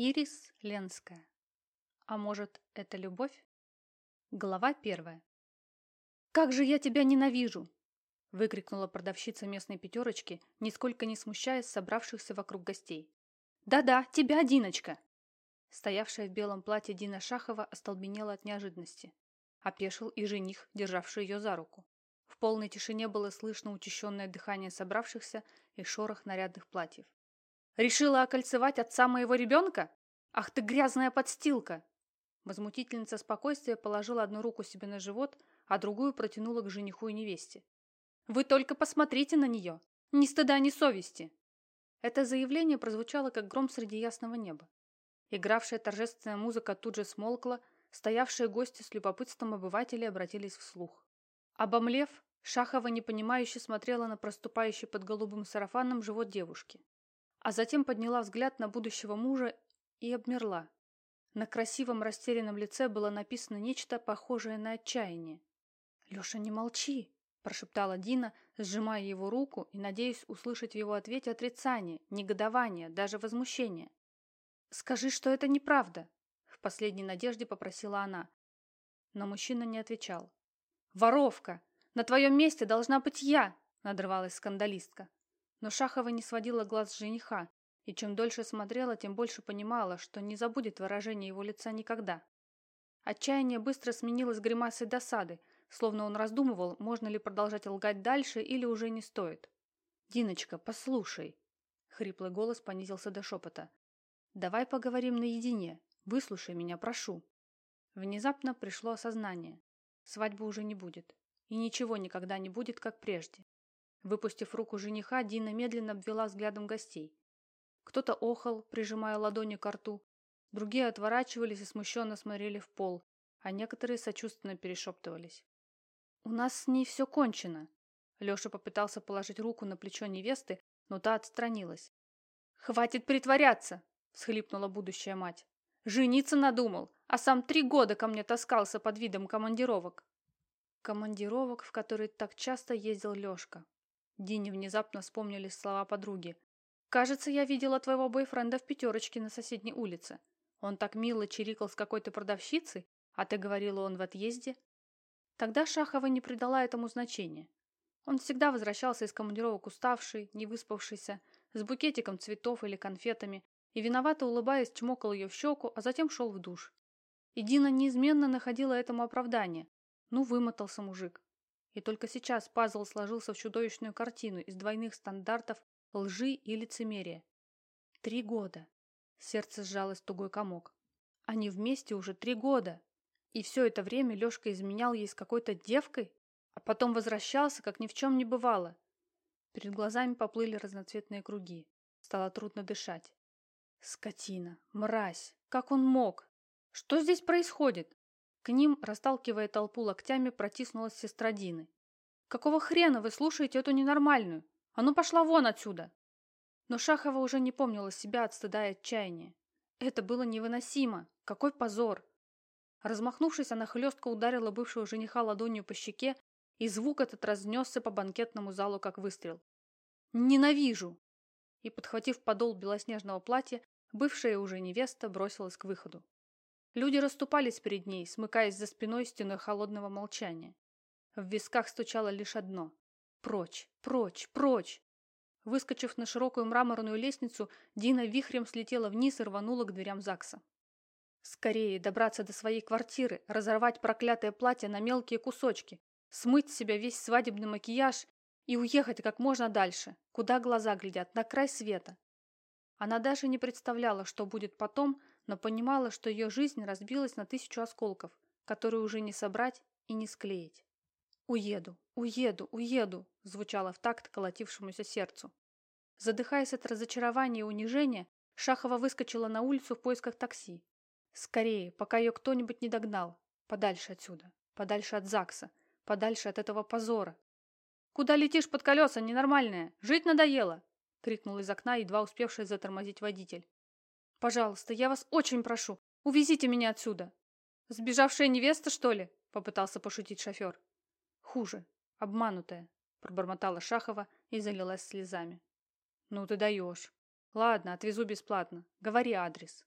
Ирис Ленская. А может, это любовь? Глава первая. «Как же я тебя ненавижу!» выкрикнула продавщица местной пятерочки, нисколько не смущаясь собравшихся вокруг гостей. «Да-да, тебя, Диночка!» Стоявшая в белом платье Дина Шахова остолбенела от неожиданности. Опешил и жених, державший ее за руку. В полной тишине было слышно учащенное дыхание собравшихся и шорох нарядных платьев. «Решила окольцевать отца моего ребенка? Ах ты грязная подстилка!» Возмутительница спокойствия положила одну руку себе на живот, а другую протянула к жениху и невесте. «Вы только посмотрите на нее! Ни стыда, ни совести!» Это заявление прозвучало, как гром среди ясного неба. Игравшая торжественная музыка тут же смолкла, стоявшие гости с любопытством обывателей обратились вслух. Обомлев, Шахова непонимающе смотрела на проступающий под голубым сарафаном живот девушки, а затем подняла взгляд на будущего мужа и обмерла. На красивом растерянном лице было написано нечто похожее на отчаяние. «Леша, не молчи!» – прошептала Дина, сжимая его руку и надеясь услышать в его ответе отрицание, негодование, даже возмущение. «Скажи, что это неправда!» – в последней надежде попросила она. Но мужчина не отвечал. «Воровка! На твоем месте должна быть я!» – надрывалась скандалистка. Но Шахова не сводила глаз с жениха, и чем дольше смотрела, тем больше понимала, что не забудет выражение его лица никогда. Отчаяние быстро сменилось гримасой досады, словно он раздумывал, можно ли продолжать лгать дальше или уже не стоит. «Диночка, послушай!» Хриплый голос понизился до шепота. «Давай поговорим наедине. Выслушай меня, прошу». Внезапно пришло осознание. Свадьбы уже не будет. И ничего никогда не будет, как прежде. Выпустив руку жениха, Дина медленно обвела взглядом гостей. Кто-то охал, прижимая ладони к рту, другие отворачивались и смущенно смотрели в пол, а некоторые сочувственно перешептывались. «У нас с ней все кончено». Леша попытался положить руку на плечо невесты, но та отстранилась. «Хватит притворяться!» – всхлипнула будущая мать. «Жениться надумал, а сам три года ко мне таскался под видом командировок». Командировок, в которые так часто ездил Лешка. Дине внезапно вспомнились слова подруги. «Кажется, я видела твоего бойфренда в пятерочке на соседней улице. Он так мило чирикал с какой-то продавщицей, а ты говорила, он в отъезде?» Тогда Шахова не придала этому значения. Он всегда возвращался из командировок уставший, не выспавшийся, с букетиком цветов или конфетами, и виновато улыбаясь чмокал ее в щеку, а затем шел в душ. И Дина неизменно находила этому оправдание. Ну, вымотался мужик. И только сейчас пазл сложился в чудовищную картину из двойных стандартов лжи и лицемерия. Три года. Сердце сжалось тугой комок. Они вместе уже три года. И все это время Лешка изменял ей с какой-то девкой, а потом возвращался, как ни в чем не бывало. Перед глазами поплыли разноцветные круги. Стало трудно дышать. Скотина, мразь, как он мог? Что здесь происходит? К ним, расталкивая толпу локтями, протиснулась сестра Дины. «Какого хрена вы слушаете эту ненормальную? А ну пошла вон отсюда!» Но Шахова уже не помнила себя от стыда и отчаяния. Это было невыносимо. Какой позор! Размахнувшись, она хлестко ударила бывшего жениха ладонью по щеке, и звук этот разнесся по банкетному залу, как выстрел. «Ненавижу!» И, подхватив подол белоснежного платья, бывшая уже невеста бросилась к выходу. Люди расступались перед ней, смыкаясь за спиной стеной холодного молчания. В висках стучало лишь одно – «Прочь! Прочь! Прочь!» Выскочив на широкую мраморную лестницу, Дина вихрем слетела вниз и рванула к дверям ЗАГСа. Скорее добраться до своей квартиры, разорвать проклятое платье на мелкие кусочки, смыть с себя весь свадебный макияж и уехать как можно дальше, куда глаза глядят, на край света. Она даже не представляла, что будет потом, но понимала, что ее жизнь разбилась на тысячу осколков, которые уже не собрать и не склеить. «Уеду, уеду, уеду!» звучало в такт колотившемуся сердцу. Задыхаясь от разочарования и унижения, Шахова выскочила на улицу в поисках такси. Скорее, пока ее кто-нибудь не догнал. Подальше отсюда. Подальше от ЗАГСа. Подальше от этого позора. «Куда летишь под колеса, ненормальная? Жить надоело!» — крикнул из окна, едва успевший затормозить водитель. «Пожалуйста, я вас очень прошу, увезите меня отсюда!» «Сбежавшая невеста, что ли?» — попытался пошутить шофер. «Хуже. Обманутая», — пробормотала Шахова и залилась слезами. «Ну ты даешь. Ладно, отвезу бесплатно. Говори адрес».